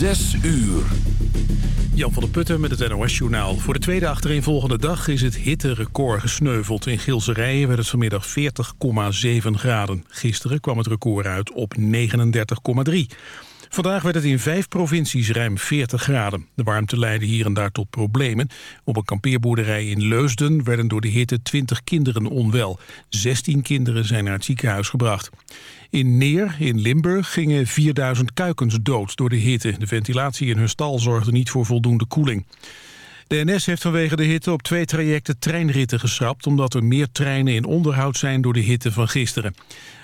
Zes uur. Jan van der Putten met het NOS-journaal. Voor de tweede achtereenvolgende dag is het hitterecord gesneuveld. In Gilserijen werd het vanmiddag 40,7 graden. Gisteren kwam het record uit op 39,3. Vandaag werd het in vijf provincies ruim 40 graden. De warmte leidde hier en daar tot problemen. Op een kampeerboerderij in Leusden werden door de hitte 20 kinderen onwel. 16 kinderen zijn naar het ziekenhuis gebracht. In Neer, in Limburg, gingen 4000 kuikens dood door de hitte. De ventilatie in hun stal zorgde niet voor voldoende koeling. De NS heeft vanwege de hitte op twee trajecten treinritten geschrapt... omdat er meer treinen in onderhoud zijn door de hitte van gisteren.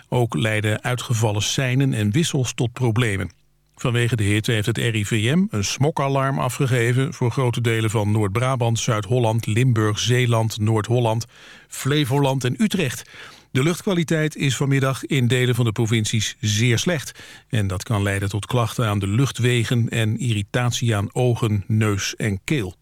Ook leidden uitgevallen seinen en wissels tot problemen. Vanwege de hitte heeft het RIVM een smokalarm afgegeven... voor grote delen van Noord-Brabant, Zuid-Holland, Limburg, Zeeland, Noord-Holland... Flevoland en Utrecht... De luchtkwaliteit is vanmiddag in delen van de provincies zeer slecht. En dat kan leiden tot klachten aan de luchtwegen en irritatie aan ogen, neus en keel.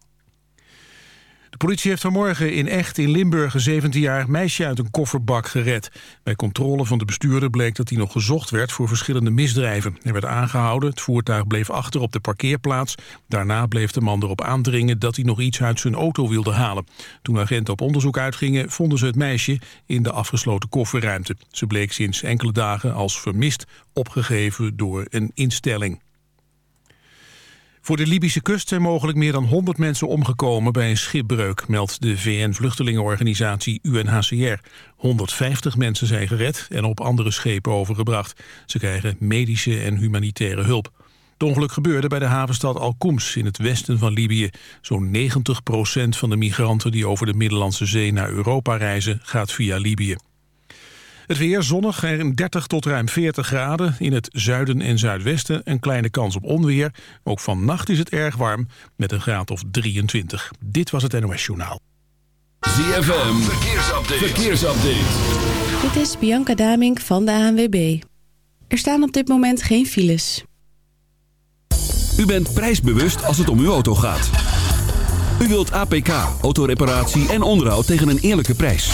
De politie heeft vanmorgen in Echt in Limburg een 17-jarig meisje uit een kofferbak gered. Bij controle van de bestuurder bleek dat hij nog gezocht werd voor verschillende misdrijven. Hij werd aangehouden, het voertuig bleef achter op de parkeerplaats. Daarna bleef de man erop aandringen dat hij nog iets uit zijn auto wilde halen. Toen agenten op onderzoek uitgingen, vonden ze het meisje in de afgesloten kofferruimte. Ze bleek sinds enkele dagen als vermist opgegeven door een instelling. Voor de Libische kust zijn mogelijk meer dan 100 mensen omgekomen bij een schipbreuk, meldt de VN-vluchtelingenorganisatie UNHCR. 150 mensen zijn gered en op andere schepen overgebracht. Ze krijgen medische en humanitaire hulp. Het ongeluk gebeurde bij de havenstad Al-Qums in het westen van Libië. Zo'n 90% van de migranten die over de Middellandse Zee naar Europa reizen gaat via Libië. Het weer zonnig en 30 tot ruim 40 graden. In het zuiden en zuidwesten een kleine kans op onweer. Ook vannacht is het erg warm met een graad of 23. Dit was het NOS Journaal. ZFM, verkeersupdate. verkeersupdate. Dit is Bianca Damink van de ANWB. Er staan op dit moment geen files. U bent prijsbewust als het om uw auto gaat. U wilt APK, autoreparatie en onderhoud tegen een eerlijke prijs.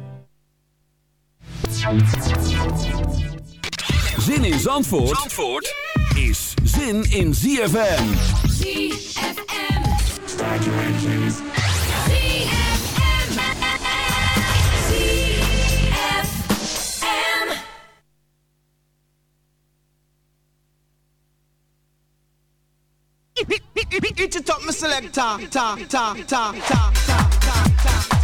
In Zandvoort, Zandvoort is zin in ZFM. ZFM. ZFM. Eat it up, my selector. Ta, ta, ta, ta, ta, ta, ta. wanna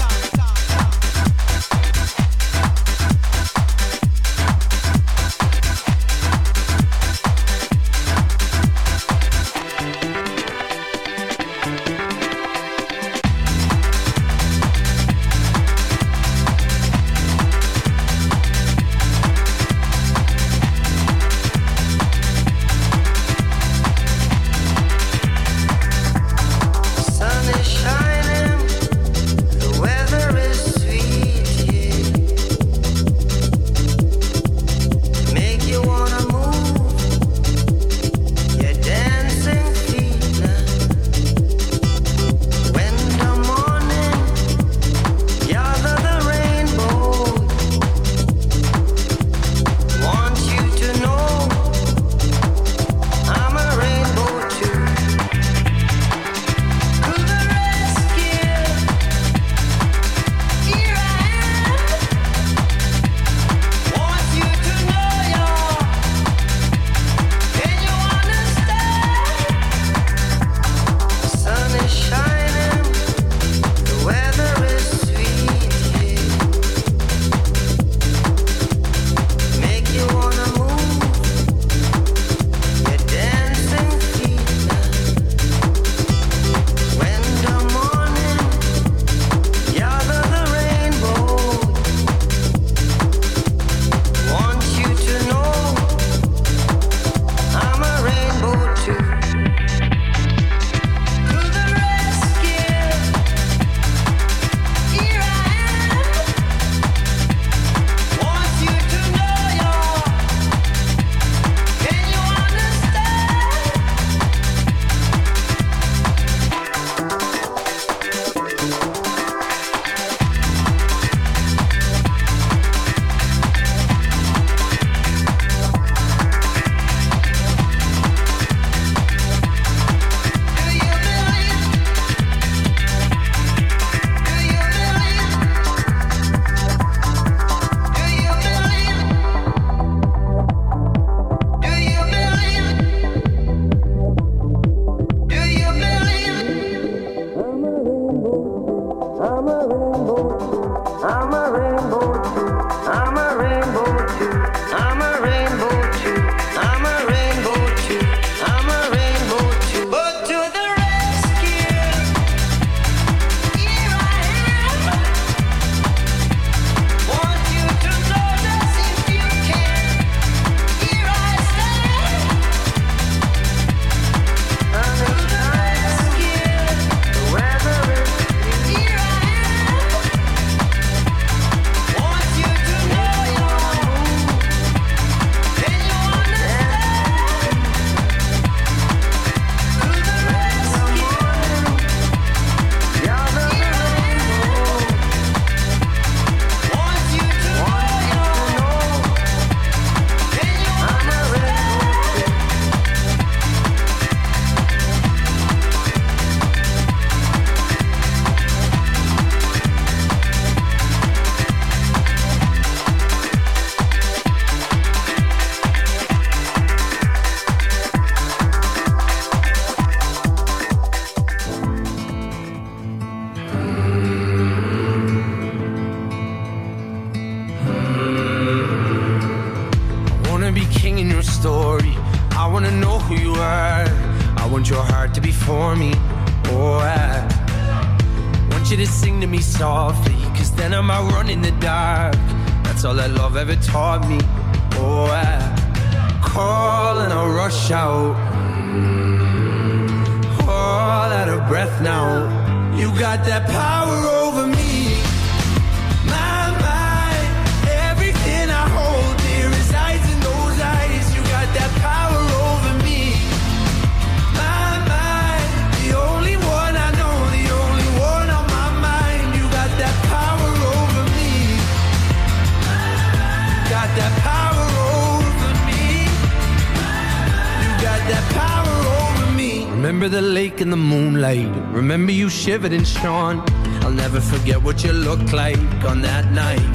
shone. I'll never forget what you looked like on that night.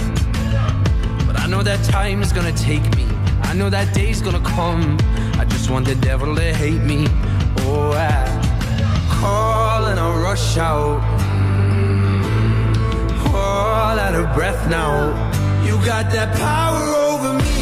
But I know that time is gonna take me. I know that day's gonna come. I just want the devil to hate me. Oh, I call and I rush out. All out of breath now. You got that power over me.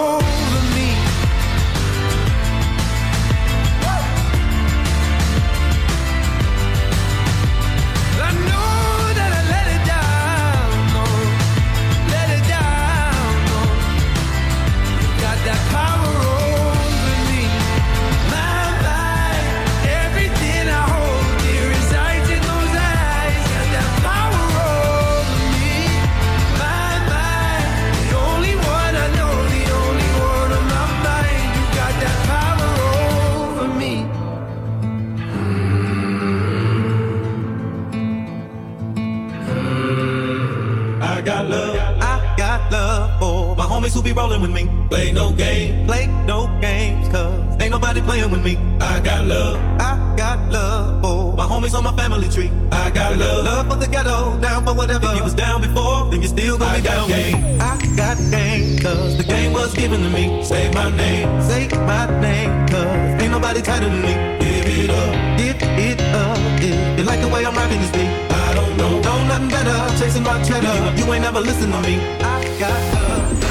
homies who be rolling with me. Play no game, play no games, cause ain't nobody playing with me. I got love. I got love for my homies on my family tree. I got love. Love for the ghetto, down for whatever. If you was down before, then you still gonna be down. Game. I got game, cause the game was given to me. Say my name, say my name, cause ain't nobody tighter than me. Give it up, give it up. If you like the way I'm rocking this beat, I don't know, know nothing better. Chasing my cheddar, you ain't never listen to me. I got love,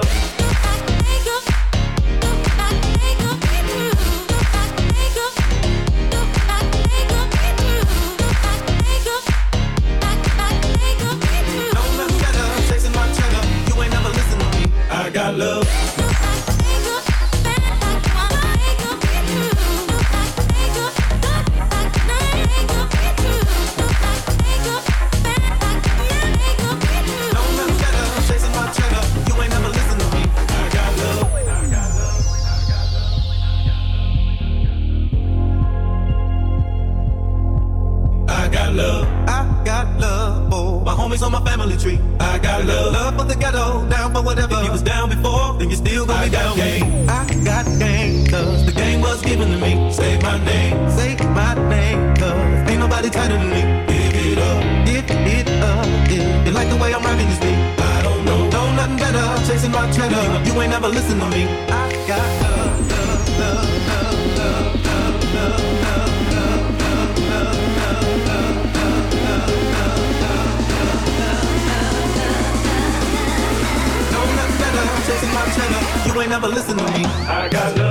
my name, say my ain't nobody tighter than me. Give it up, give it up. You like the way I'm this beat? I don't know, nothing better. Chasing my cheddar, you ain't never listen to me. I got love, love, love, love, love, love, love, love. Chasing my cheddar, you ain't never listen to me. I got love.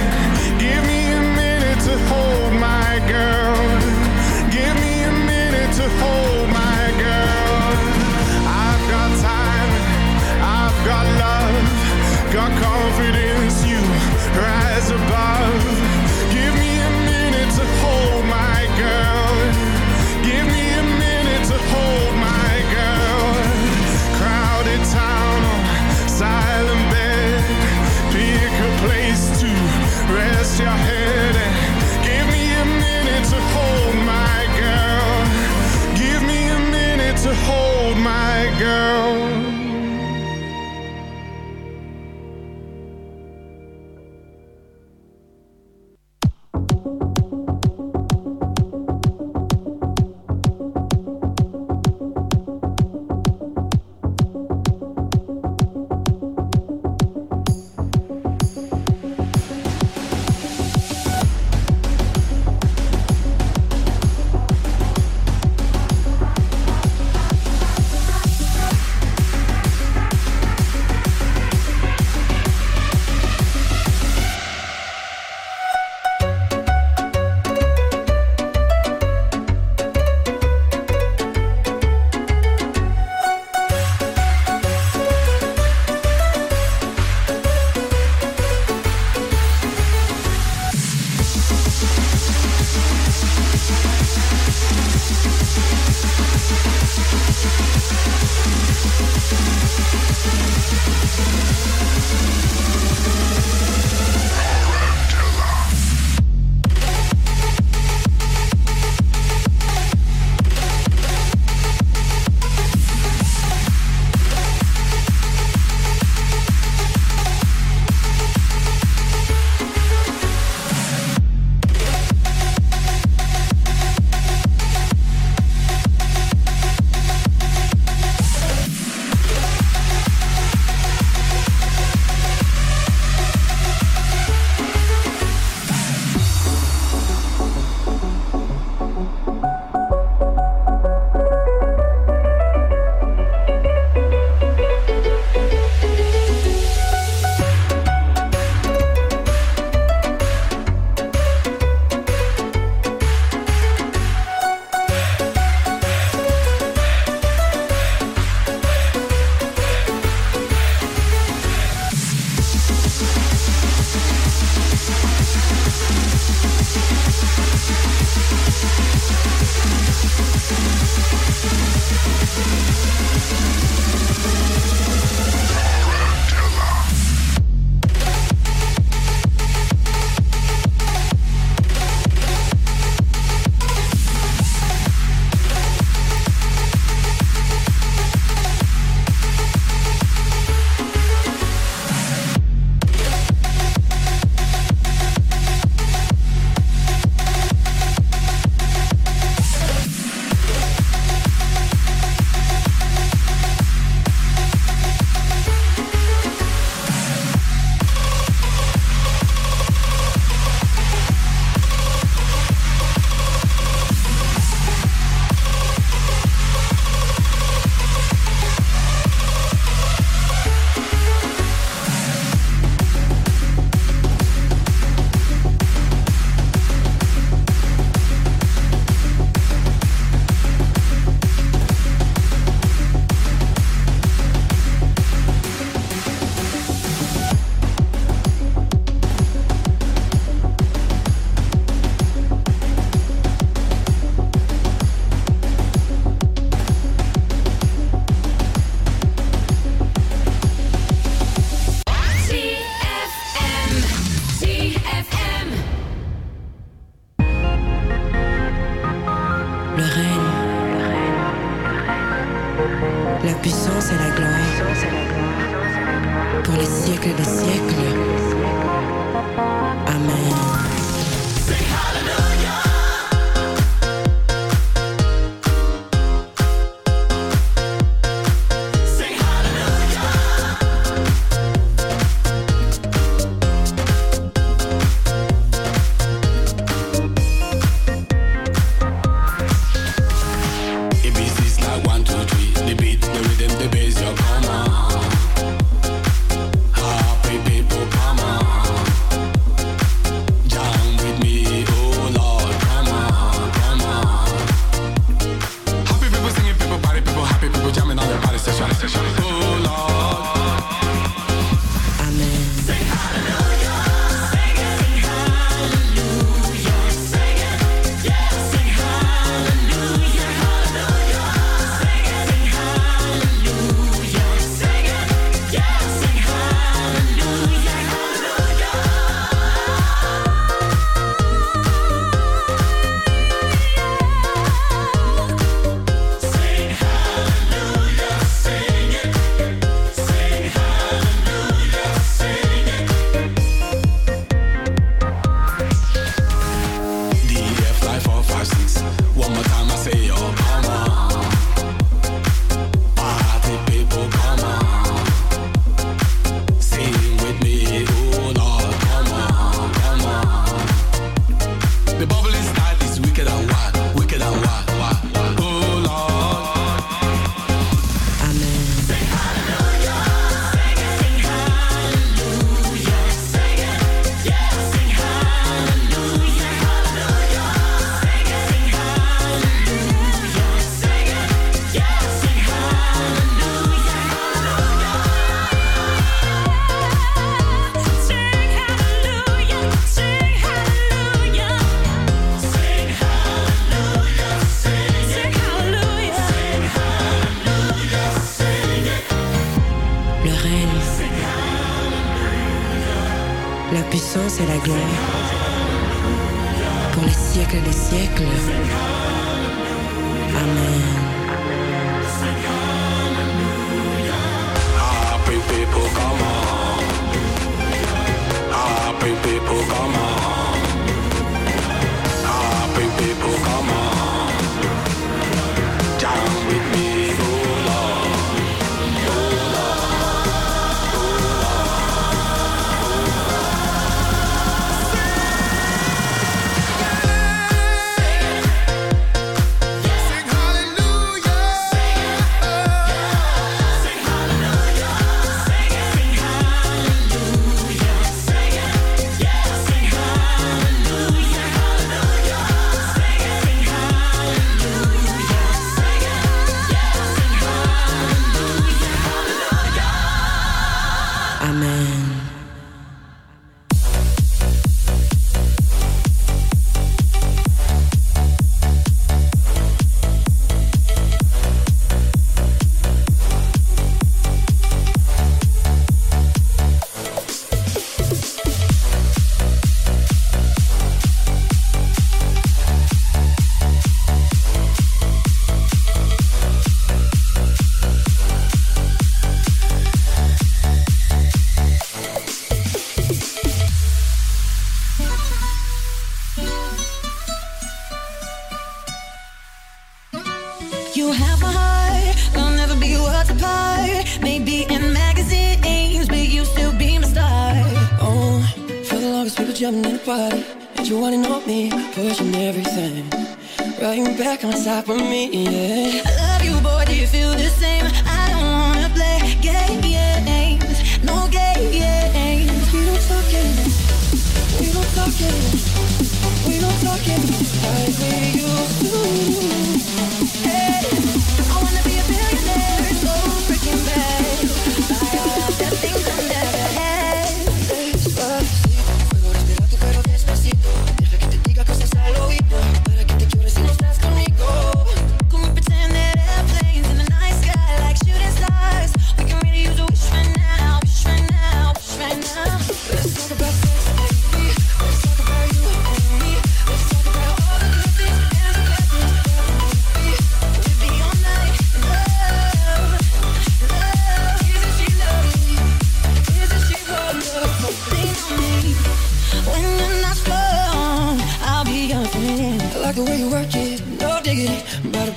Back on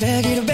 begging, begging.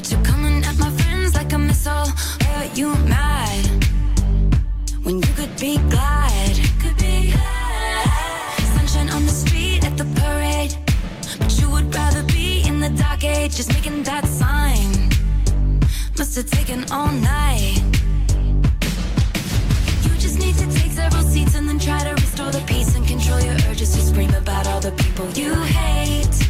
But you're coming at my friends like a missile. Are you mad when you could be glad? Could be glad. Sunshine on the street at the parade, but you would rather be in the dark age, just making that sign. Must have taken all night. You just need to take several seats and then try to restore the peace and control your urges to scream about all the people you hate.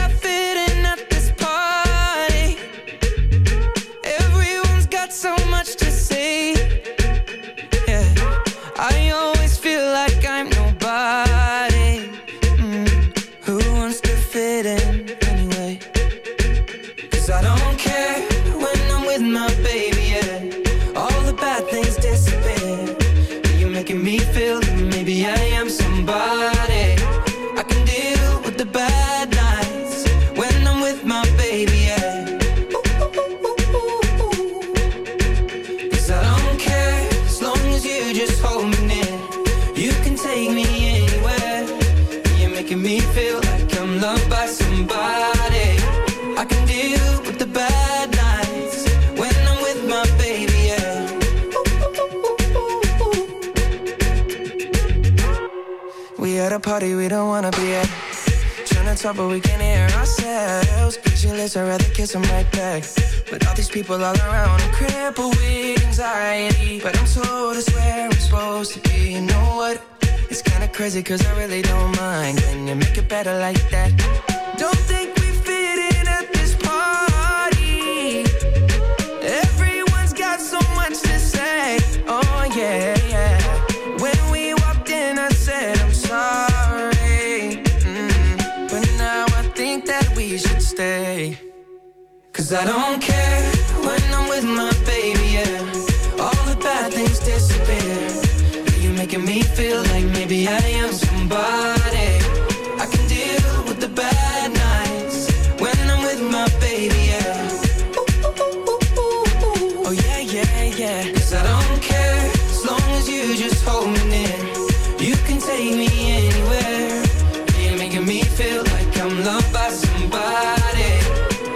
by somebody.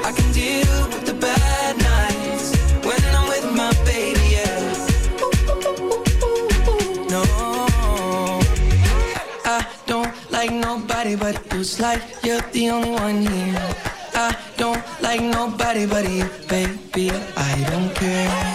I can deal with the bad nights when I'm with my baby. Yeah. No, I don't like nobody but you. You're the only one here. I don't like nobody but you, baby. I don't care.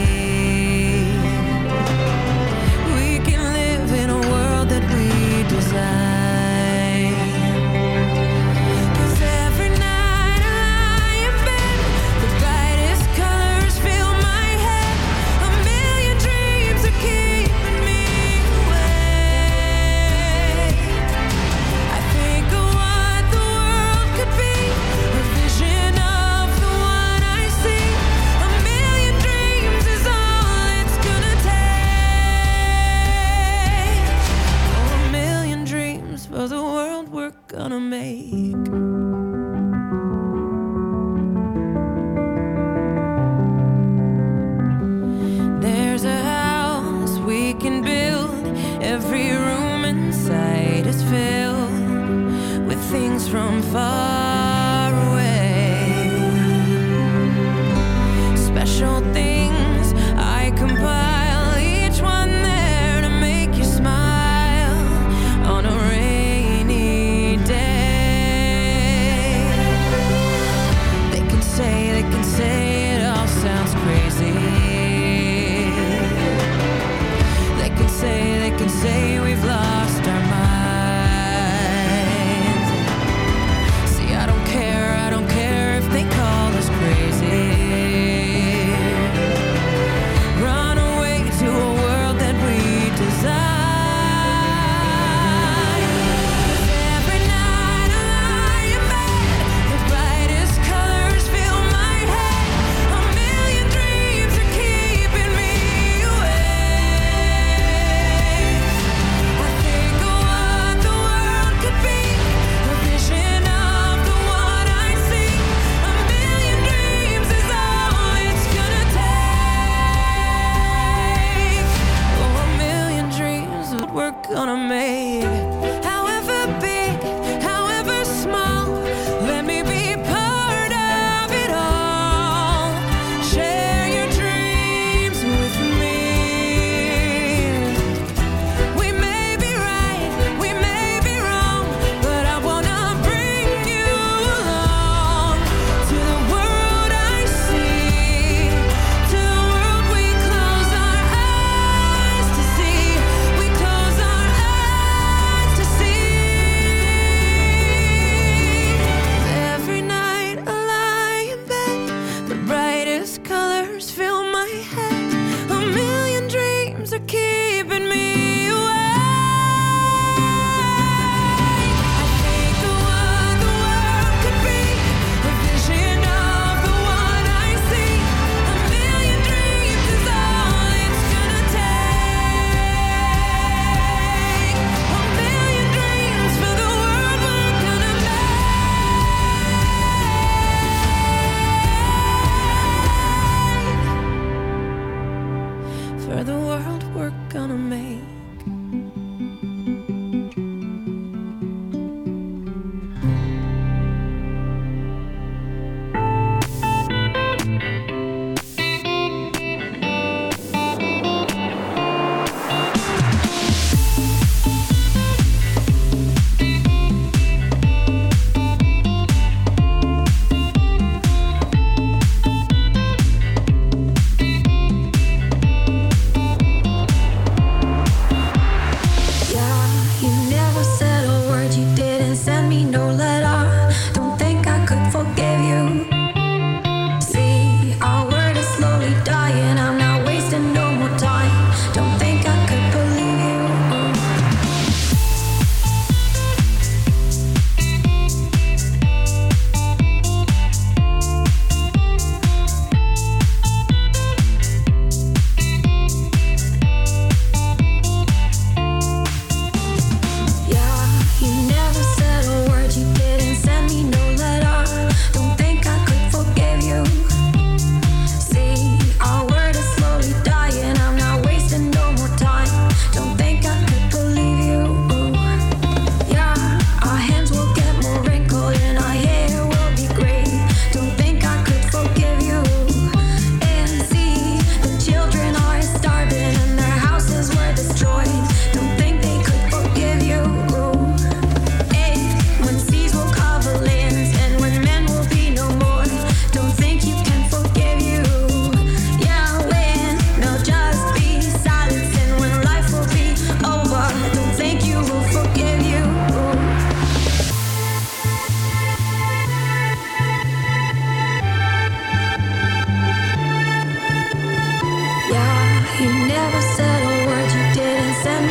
You never said a word, you didn't send me.